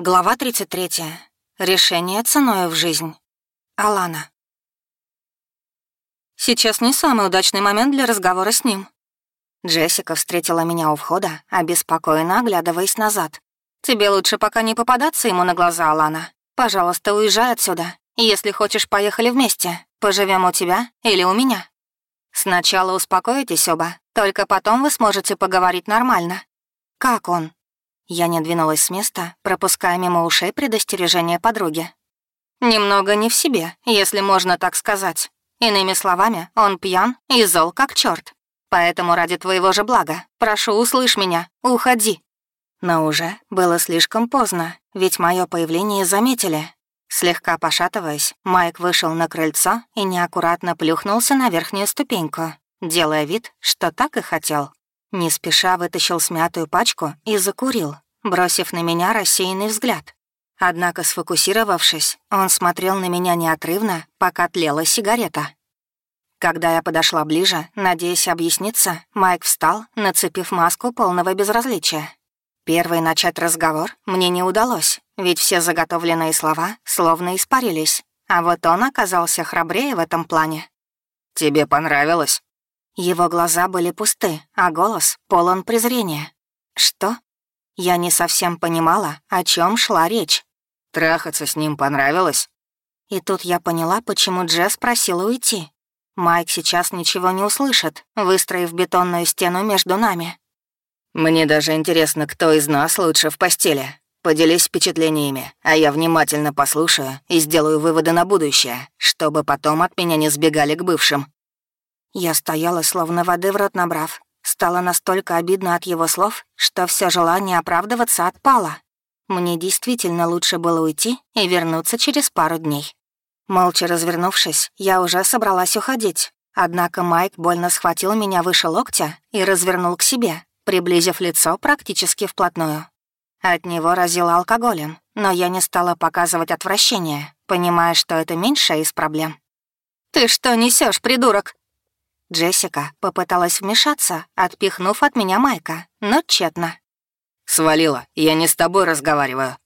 Глава 33. Решение ценою в жизнь. Алана. Сейчас не самый удачный момент для разговора с ним. Джессика встретила меня у входа, обеспокоенно оглядываясь назад. «Тебе лучше пока не попадаться ему на глаза, Алана. Пожалуйста, уезжай отсюда. Если хочешь, поехали вместе. Поживем у тебя или у меня. Сначала успокойтесь оба, только потом вы сможете поговорить нормально. Как он?» Я не двинулась с места, пропуская мимо ушей предостережение подруги. «Немного не в себе, если можно так сказать. Иными словами, он пьян и зол как черт. Поэтому ради твоего же блага, прошу, услышь меня, уходи». Но уже было слишком поздно, ведь мое появление заметили. Слегка пошатываясь, Майк вышел на крыльцо и неаккуратно плюхнулся на верхнюю ступеньку, делая вид, что так и хотел. Не спеша вытащил смятую пачку и закурил, бросив на меня рассеянный взгляд. Однако, сфокусировавшись, он смотрел на меня неотрывно, пока тлела сигарета. Когда я подошла ближе, надеясь объясниться, Майк встал, нацепив маску полного безразличия. Первый начать разговор мне не удалось, ведь все заготовленные слова словно испарились, а вот он оказался храбрее в этом плане. «Тебе понравилось?» Его глаза были пусты, а голос полон презрения. «Что?» Я не совсем понимала, о чем шла речь. «Трахаться с ним понравилось?» И тут я поняла, почему Джесс просила уйти. Майк сейчас ничего не услышит, выстроив бетонную стену между нами. «Мне даже интересно, кто из нас лучше в постели. Поделись впечатлениями, а я внимательно послушаю и сделаю выводы на будущее, чтобы потом от меня не сбегали к бывшим». Я стояла, словно воды в рот набрав. Стало настолько обидно от его слов, что все желание оправдываться отпало. Мне действительно лучше было уйти и вернуться через пару дней. Молча развернувшись, я уже собралась уходить. Однако Майк больно схватил меня выше локтя и развернул к себе, приблизив лицо практически вплотную. От него разило алкоголем, но я не стала показывать отвращение, понимая, что это меньшая из проблем. «Ты что несешь, придурок?» Джессика попыталась вмешаться, отпихнув от меня Майка, но тщетно. «Свалила, я не с тобой разговариваю».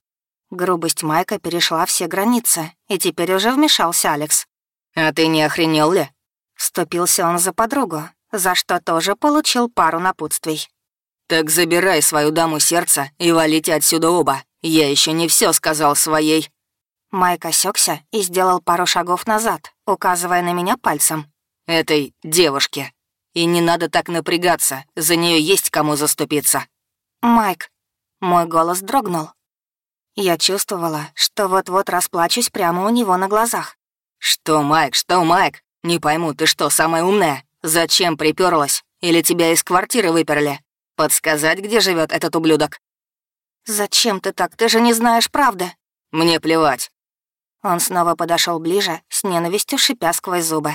Грубость Майка перешла все границы, и теперь уже вмешался Алекс. «А ты не охренел ли?» Вступился он за подругу, за что тоже получил пару напутствий. «Так забирай свою даму сердца и валите отсюда оба. Я еще не все сказал своей». Майк осекся и сделал пару шагов назад, указывая на меня пальцем этой девушке. И не надо так напрягаться, за нее есть кому заступиться. Майк, мой голос дрогнул. Я чувствовала, что вот-вот расплачусь прямо у него на глазах. «Что, Майк, что, Майк? Не пойму, ты что, самая умная? Зачем приперлась? Или тебя из квартиры выперли? Подсказать, где живет этот ублюдок?» «Зачем ты так? Ты же не знаешь правды». «Мне плевать». Он снова подошел ближе, с ненавистью шипя сквозь зубы.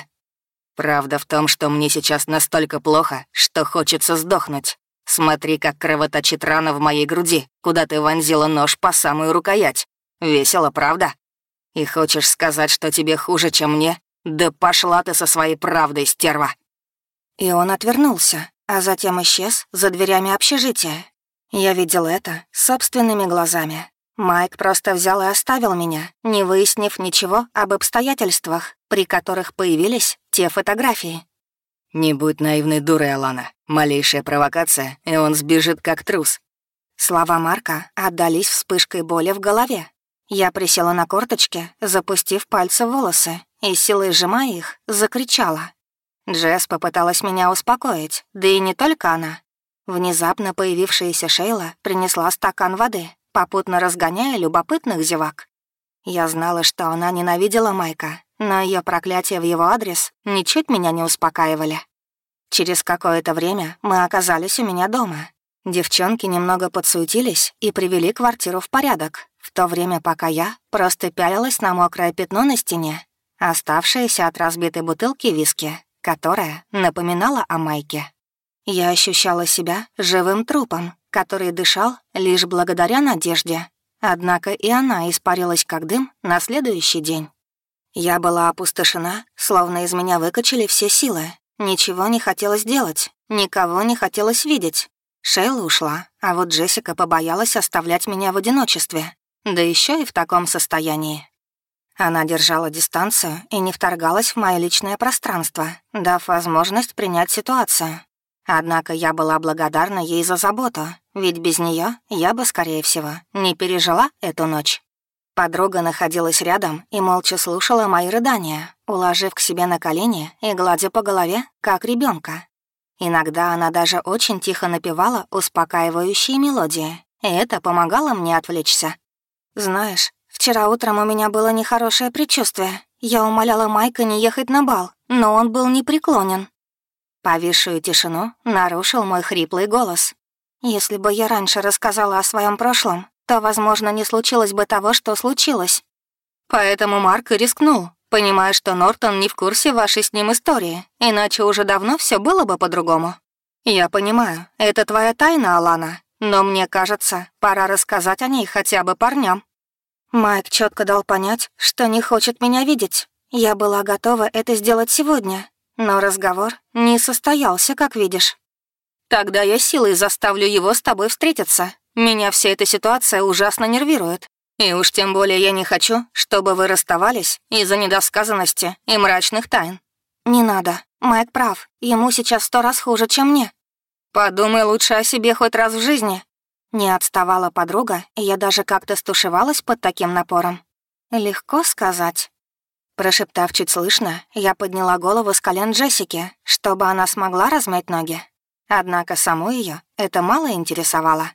Правда в том, что мне сейчас настолько плохо, что хочется сдохнуть. Смотри, как кровоточит рана в моей груди, куда ты вонзила нож по самую рукоять. Весело, правда? И хочешь сказать, что тебе хуже, чем мне? Да пошла ты со своей правдой, стерва!» И он отвернулся, а затем исчез за дверями общежития. Я видел это собственными глазами. Майк просто взял и оставил меня, не выяснив ничего об обстоятельствах, при которых появились те фотографии. «Не будь наивной дурой, Алана. Малейшая провокация, и он сбежит как трус». Слова Марка отдались вспышкой боли в голове. Я присела на корточки, запустив пальцы в волосы, и силой сжимая их, закричала. Джесс попыталась меня успокоить, да и не только она. Внезапно появившаяся Шейла принесла стакан воды, попутно разгоняя любопытных зевак. Я знала, что она ненавидела Майка, но ее проклятия в его адрес ничуть меня не успокаивали. Через какое-то время мы оказались у меня дома. Девчонки немного подсуетились и привели квартиру в порядок, в то время пока я просто пялилась на мокрое пятно на стене, оставшееся от разбитой бутылки виски, которая напоминала о Майке. Я ощущала себя живым трупом, который дышал лишь благодаря надежде. Однако и она испарилась как дым на следующий день. Я была опустошена, словно из меня выкачали все силы. Ничего не хотелось делать, никого не хотелось видеть. Шейла ушла, а вот Джессика побоялась оставлять меня в одиночестве. да еще и в таком состоянии. Она держала дистанцию и не вторгалась в мое личное пространство, дав возможность принять ситуацию. Однако я была благодарна ей за заботу, ведь без нее я бы, скорее всего, не пережила эту ночь. Подруга находилась рядом и молча слушала мои рыдания, уложив к себе на колени и гладя по голове, как ребенка. Иногда она даже очень тихо напевала успокаивающие мелодии, и это помогало мне отвлечься. «Знаешь, вчера утром у меня было нехорошее предчувствие. Я умоляла Майка не ехать на бал, но он был непреклонен. Повисшую тишину нарушил мой хриплый голос. Если бы я раньше рассказала о своем прошлом, то, возможно, не случилось бы того, что случилось. Поэтому Марк и рискнул, понимая, что Нортон не в курсе вашей с ним истории, иначе уже давно все было бы по-другому. Я понимаю, это твоя тайна, Алана, но мне кажется, пора рассказать о ней хотя бы парням. Майк четко дал понять, что не хочет меня видеть. Я была готова это сделать сегодня, но разговор не состоялся, как видишь. Тогда я силой заставлю его с тобой встретиться. Меня вся эта ситуация ужасно нервирует. И уж тем более я не хочу, чтобы вы расставались из-за недосказанности и мрачных тайн. Не надо. Майк прав. Ему сейчас сто раз хуже, чем мне. Подумай лучше о себе хоть раз в жизни. Не отставала подруга, и я даже как-то стушевалась под таким напором. Легко сказать. Прошептав чуть слышно, я подняла голову с колен Джессики, чтобы она смогла размять ноги. Однако саму ее это мало интересовало.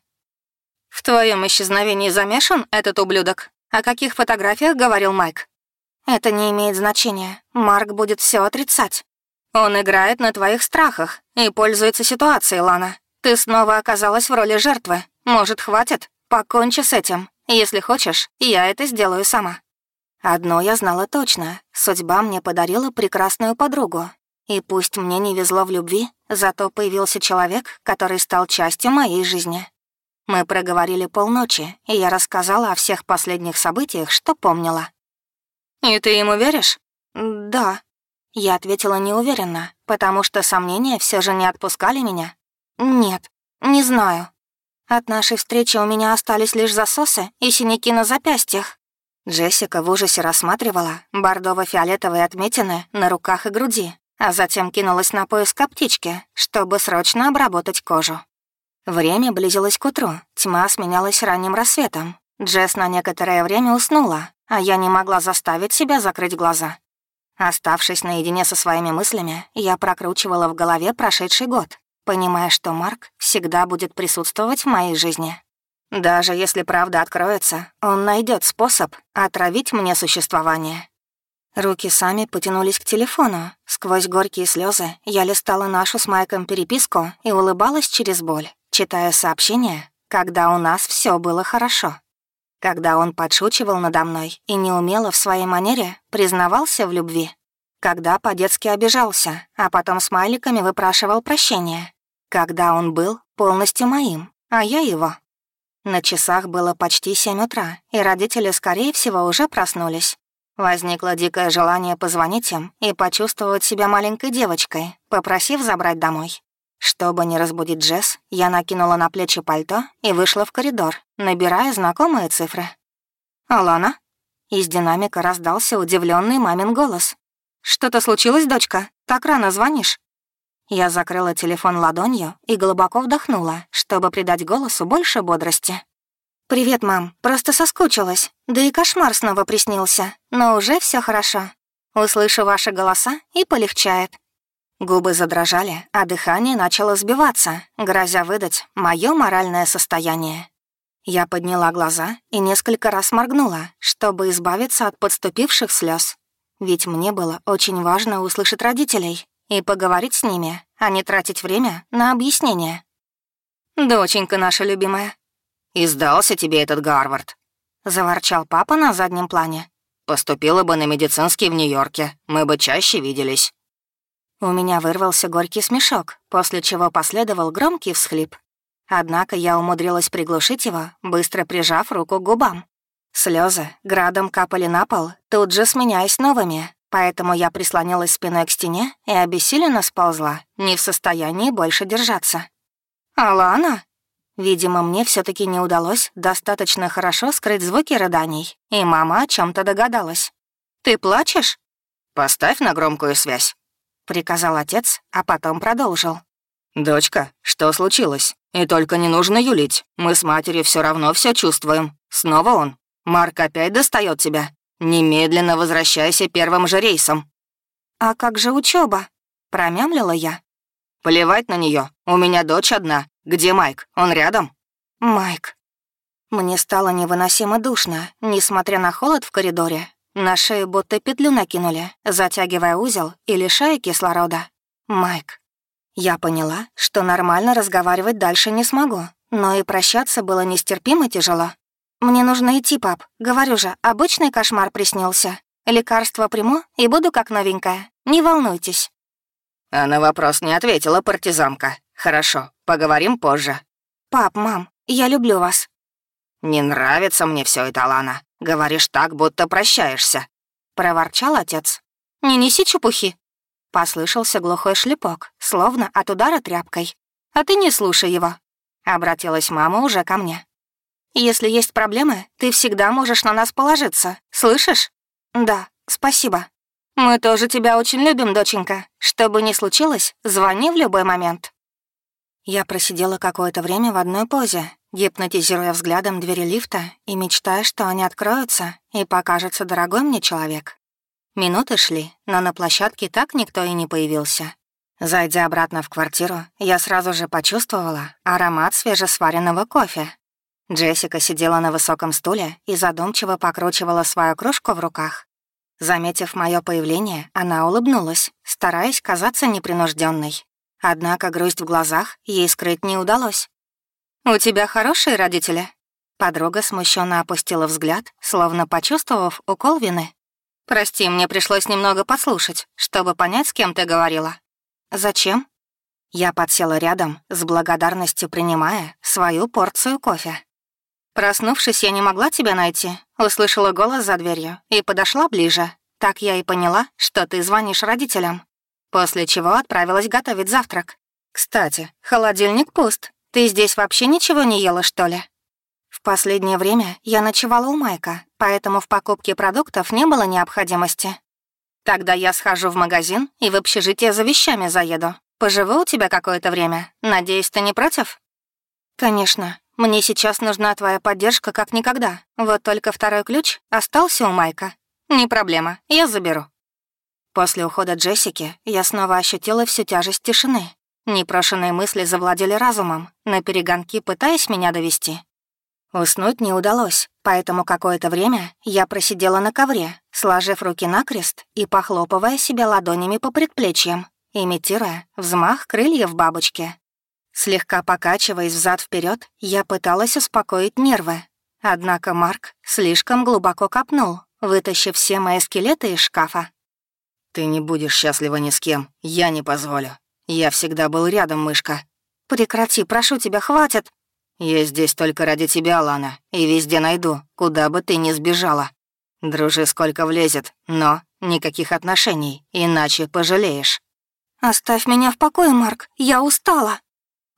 «В твоем исчезновении замешан этот ублюдок? О каких фотографиях говорил Майк?» «Это не имеет значения. Марк будет все отрицать. Он играет на твоих страхах и пользуется ситуацией, Лана. Ты снова оказалась в роли жертвы. Может, хватит? Покончи с этим. Если хочешь, я это сделаю сама». Одно я знала точно — судьба мне подарила прекрасную подругу. И пусть мне не везло в любви, зато появился человек, который стал частью моей жизни. Мы проговорили полночи, и я рассказала о всех последних событиях, что помнила. «И ты ему веришь?» «Да». Я ответила неуверенно, потому что сомнения все же не отпускали меня. «Нет, не знаю. От нашей встречи у меня остались лишь засосы и синяки на запястьях. Джессика в ужасе рассматривала бордово-фиолетовые отметины на руках и груди, а затем кинулась на поиск аптечки, чтобы срочно обработать кожу. Время близилось к утру, тьма сменялась ранним рассветом. Джесс на некоторое время уснула, а я не могла заставить себя закрыть глаза. Оставшись наедине со своими мыслями, я прокручивала в голове прошедший год, понимая, что Марк всегда будет присутствовать в моей жизни. Даже если правда откроется, он найдет способ отравить мне существование. Руки сами потянулись к телефону. Сквозь горькие слезы я листала нашу с Майком переписку и улыбалась через боль, читая сообщения, когда у нас все было хорошо. Когда он подшучивал надо мной и неумело в своей манере признавался в любви. Когда по-детски обижался, а потом смайликами выпрашивал прощения. Когда он был полностью моим, а я его. На часах было почти семь утра, и родители, скорее всего, уже проснулись. Возникло дикое желание позвонить им и почувствовать себя маленькой девочкой, попросив забрать домой. Чтобы не разбудить Джесс, я накинула на плечи пальто и вышла в коридор, набирая знакомые цифры. «Алана?» Из динамика раздался удивленный мамин голос. «Что-то случилось, дочка? Так рано звонишь?» Я закрыла телефон ладонью и глубоко вдохнула, чтобы придать голосу больше бодрости. «Привет, мам. Просто соскучилась. Да и кошмар снова приснился. Но уже все хорошо. Услышу ваши голоса и полегчает». Губы задрожали, а дыхание начало сбиваться, грозя выдать мое моральное состояние. Я подняла глаза и несколько раз моргнула, чтобы избавиться от подступивших слез. Ведь мне было очень важно услышать родителей, и поговорить с ними, а не тратить время на объяснение. «Доченька наша любимая». «И сдался тебе этот Гарвард», — заворчал папа на заднем плане. «Поступила бы на медицинский в Нью-Йорке, мы бы чаще виделись». У меня вырвался горький смешок, после чего последовал громкий всхлип. Однако я умудрилась приглушить его, быстро прижав руку к губам. Слезы градом капали на пол, тут же сменяясь новыми, Поэтому я прислонилась спиной к стене и обессиленно сползла, не в состоянии больше держаться. «Алана?» Видимо, мне все таки не удалось достаточно хорошо скрыть звуки рыданий, и мама о чем то догадалась. «Ты плачешь?» «Поставь на громкую связь», — приказал отец, а потом продолжил. «Дочка, что случилось? И только не нужно юлить. Мы с матерью все равно все чувствуем. Снова он. Марк опять достает тебя. Немедленно возвращайся первым же рейсом». «А как же учеба? промямлила я. «Плевать на нее. У меня дочь одна. Где Майк? Он рядом?» «Майк». Мне стало невыносимо душно, несмотря на холод в коридоре. На шею будто петлю накинули, затягивая узел и лишая кислорода. Майк. Я поняла, что нормально разговаривать дальше не смогу, но и прощаться было нестерпимо тяжело. «Мне нужно идти, пап. Говорю же, обычный кошмар приснился. Лекарство приму и буду как новенькая. Не волнуйтесь». А на вопрос не ответила партизанка. «Хорошо, поговорим позже». «Пап, мам, я люблю вас». «Не нравится мне все это, Лана. Говоришь так, будто прощаешься», — проворчал отец. «Не неси чепухи», Послышался глухой шлепок, словно от удара тряпкой. «А ты не слушай его», — обратилась мама уже ко мне. «Если есть проблемы, ты всегда можешь на нас положиться, слышишь?» «Да, спасибо. Мы тоже тебя очень любим, доченька. Что бы ни случилось, звони в любой момент». Я просидела какое-то время в одной позе, гипнотизируя взглядом двери лифта и мечтая, что они откроются, и покажется дорогой мне человек. Минуты шли, но на площадке так никто и не появился. Зайдя обратно в квартиру, я сразу же почувствовала аромат свежесваренного кофе. Джессика сидела на высоком стуле и задумчиво покручивала свою кружку в руках. Заметив мое появление, она улыбнулась, стараясь казаться непринужденной. Однако грусть в глазах ей скрыть не удалось. «У тебя хорошие родители?» Подруга смущенно опустила взгляд, словно почувствовав укол вины. Прости, мне пришлось немного послушать, чтобы понять, с кем ты говорила. Зачем? Я подсела рядом, с благодарностью принимая свою порцию кофе. Проснувшись, я не могла тебя найти. Услышала голос за дверью и подошла ближе. Так я и поняла, что ты звонишь родителям. После чего отправилась готовить завтрак. Кстати, холодильник пуст. Ты здесь вообще ничего не ела, что ли? В последнее время я ночевала у Майка, поэтому в покупке продуктов не было необходимости. Тогда я схожу в магазин и в общежитие за вещами заеду. Поживу у тебя какое-то время. Надеюсь, ты не против? Конечно. Мне сейчас нужна твоя поддержка как никогда. Вот только второй ключ остался у Майка. Не проблема, я заберу. После ухода Джессики я снова ощутила всю тяжесть тишины. Непрошенные мысли завладели разумом, на перегонки пытаясь меня довести. Уснуть не удалось, поэтому какое-то время я просидела на ковре, сложив руки накрест и похлопывая себя ладонями по предплечьям, имитируя взмах крыльев бабочки. Слегка покачиваясь взад вперед, я пыталась успокоить нервы. Однако Марк слишком глубоко копнул, вытащив все мои скелеты из шкафа. «Ты не будешь счастлива ни с кем, я не позволю. Я всегда был рядом, мышка». «Прекрати, прошу тебя, хватит!» «Я здесь только ради тебя, Лана, и везде найду, куда бы ты ни сбежала. Дружи, сколько влезет, но никаких отношений, иначе пожалеешь». «Оставь меня в покое, Марк, я устала».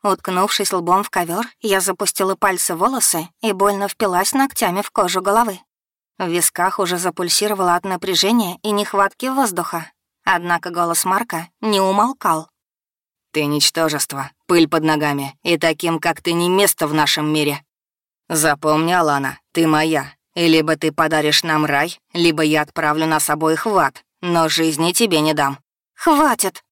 Уткнувшись лбом в ковер, я запустила пальцы в волосы и больно впилась ногтями в кожу головы. В висках уже запульсировало от напряжения и нехватки воздуха. Однако голос Марка не умолкал. Ты ничтожество, пыль под ногами, и таким, как ты, не место в нашем мире. Запомни, Алана, ты моя. И либо ты подаришь нам рай, либо я отправлю нас обоих в ад, но жизни тебе не дам. Хватит!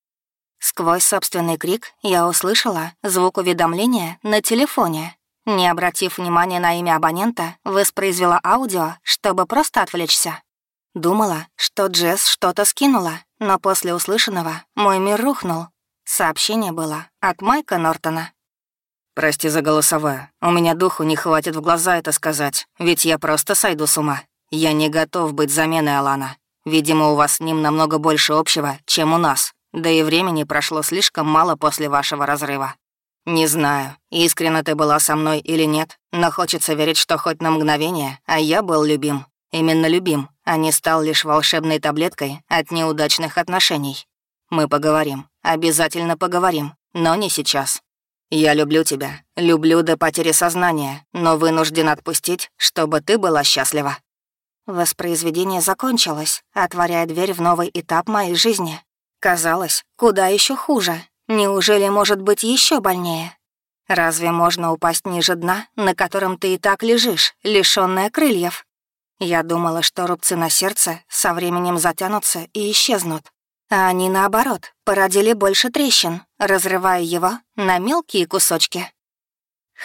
Сквозь собственный крик я услышала звук уведомления на телефоне. Не обратив внимания на имя абонента, воспроизвела аудио, чтобы просто отвлечься. Думала, что Джесс что-то скинула, но после услышанного мой мир рухнул, Сообщение было от Майка Нортона. «Прости за голосовое. У меня духу не хватит в глаза это сказать, ведь я просто сойду с ума. Я не готов быть заменой Алана. Видимо, у вас с ним намного больше общего, чем у нас. Да и времени прошло слишком мало после вашего разрыва. Не знаю, искренне ты была со мной или нет, но хочется верить, что хоть на мгновение, а я был любим. Именно любим, а не стал лишь волшебной таблеткой от неудачных отношений. Мы поговорим, обязательно поговорим, но не сейчас. Я люблю тебя, люблю до потери сознания, но вынужден отпустить, чтобы ты была счастлива». Воспроизведение закончилось, отворяя дверь в новый этап моей жизни. Казалось, куда еще хуже. Неужели может быть еще больнее? Разве можно упасть ниже дна, на котором ты и так лежишь, лишённая крыльев? Я думала, что рубцы на сердце со временем затянутся и исчезнут. А они, наоборот, породили больше трещин, разрывая его на мелкие кусочки.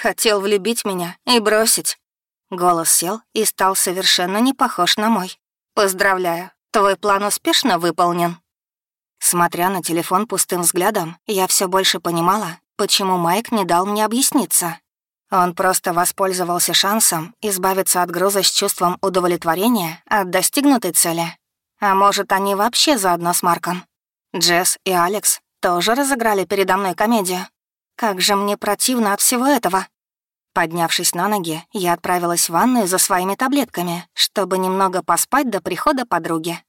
Хотел влюбить меня и бросить. Голос сел и стал совершенно не похож на мой. «Поздравляю, твой план успешно выполнен». Смотря на телефон пустым взглядом, я все больше понимала, почему Майк не дал мне объясниться. Он просто воспользовался шансом избавиться от груза с чувством удовлетворения от достигнутой цели. А может, они вообще заодно с Марком? Джесс и Алекс тоже разыграли передо мной комедию. Как же мне противно от всего этого. Поднявшись на ноги, я отправилась в ванную за своими таблетками, чтобы немного поспать до прихода подруги.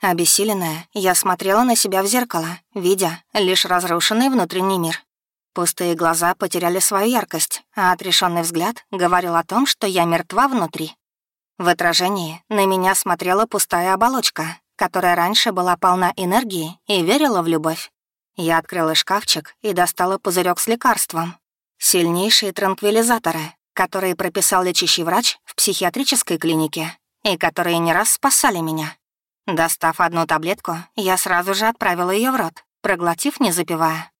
Обессиленная, я смотрела на себя в зеркало, видя лишь разрушенный внутренний мир. Пустые глаза потеряли свою яркость, а отрешенный взгляд говорил о том, что я мертва внутри. В отражении на меня смотрела пустая оболочка, которая раньше была полна энергии и верила в любовь. Я открыла шкафчик и достала пузырек с лекарством, Сильнейшие транквилизаторы, которые прописал лечащий врач в психиатрической клинике и которые не раз спасали меня. Достав одну таблетку, я сразу же отправила ее в рот, проглотив, не запивая.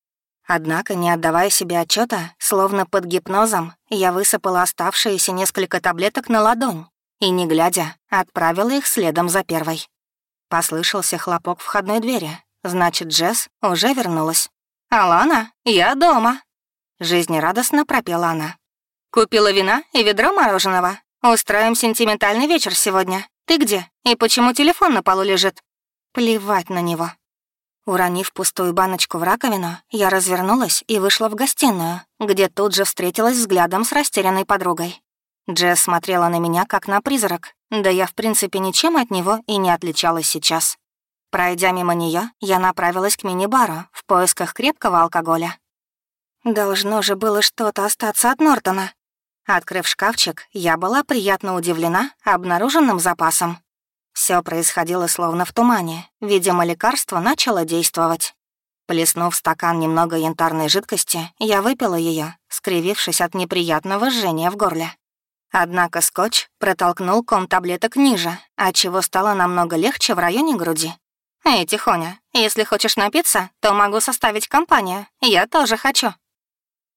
Однако, не отдавая себе отчета, словно под гипнозом, я высыпала оставшиеся несколько таблеток на ладонь и, не глядя, отправила их следом за первой. Послышался хлопок входной двери. Значит, Джесс уже вернулась. «Алана, я дома!» Жизнерадостно пропела она. «Купила вина и ведро мороженого. Устраиваем сентиментальный вечер сегодня. Ты где? И почему телефон на полу лежит?» Плевать на него. Уронив пустую баночку в раковину, я развернулась и вышла в гостиную, где тут же встретилась взглядом с растерянной подругой. Джесс смотрела на меня, как на призрак, да я, в принципе, ничем от него и не отличалась сейчас. Пройдя мимо нее, я направилась к мини-бару в поисках крепкого алкоголя. Должно же было что-то остаться от Нортона. Открыв шкафчик, я была приятно удивлена обнаруженным запасом. Все происходило словно в тумане. Видимо, лекарство начало действовать. Плеснув в стакан немного янтарной жидкости, я выпила ее, скривившись от неприятного жжения в горле. Однако скотч протолкнул ком таблеток ниже, отчего стало намного легче в районе груди. «Эй, Тихоня, если хочешь напиться, то могу составить компанию. Я тоже хочу».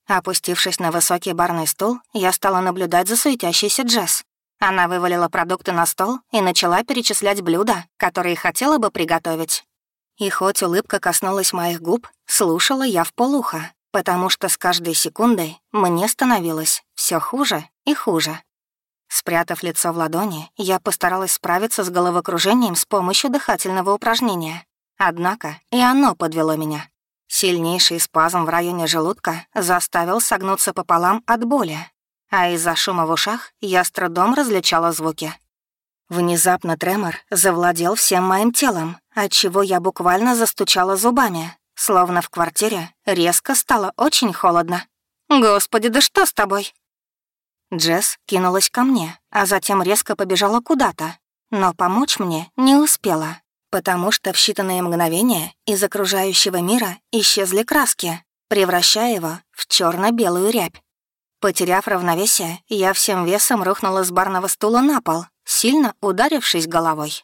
Опустившись на высокий барный стул, я стала наблюдать за суетящейся Джесс. Она вывалила продукты на стол и начала перечислять блюда, которые хотела бы приготовить. И хоть улыбка коснулась моих губ, слушала я в полухо, потому что с каждой секундой мне становилось все хуже и хуже. Спрятав лицо в ладони, я постаралась справиться с головокружением с помощью дыхательного упражнения. Однако и оно подвело меня. Сильнейший спазм в районе желудка заставил согнуться пополам от боли, а из-за шума в ушах я с трудом различала звуки. Внезапно тремор завладел всем моим телом, отчего я буквально застучала зубами, словно в квартире резко стало очень холодно. «Господи, да что с тобой?» Джесс кинулась ко мне, а затем резко побежала куда-то, но помочь мне не успела потому что в считанные мгновения из окружающего мира исчезли краски, превращая его в черно белую рябь. Потеряв равновесие, я всем весом рухнула с барного стула на пол, сильно ударившись головой.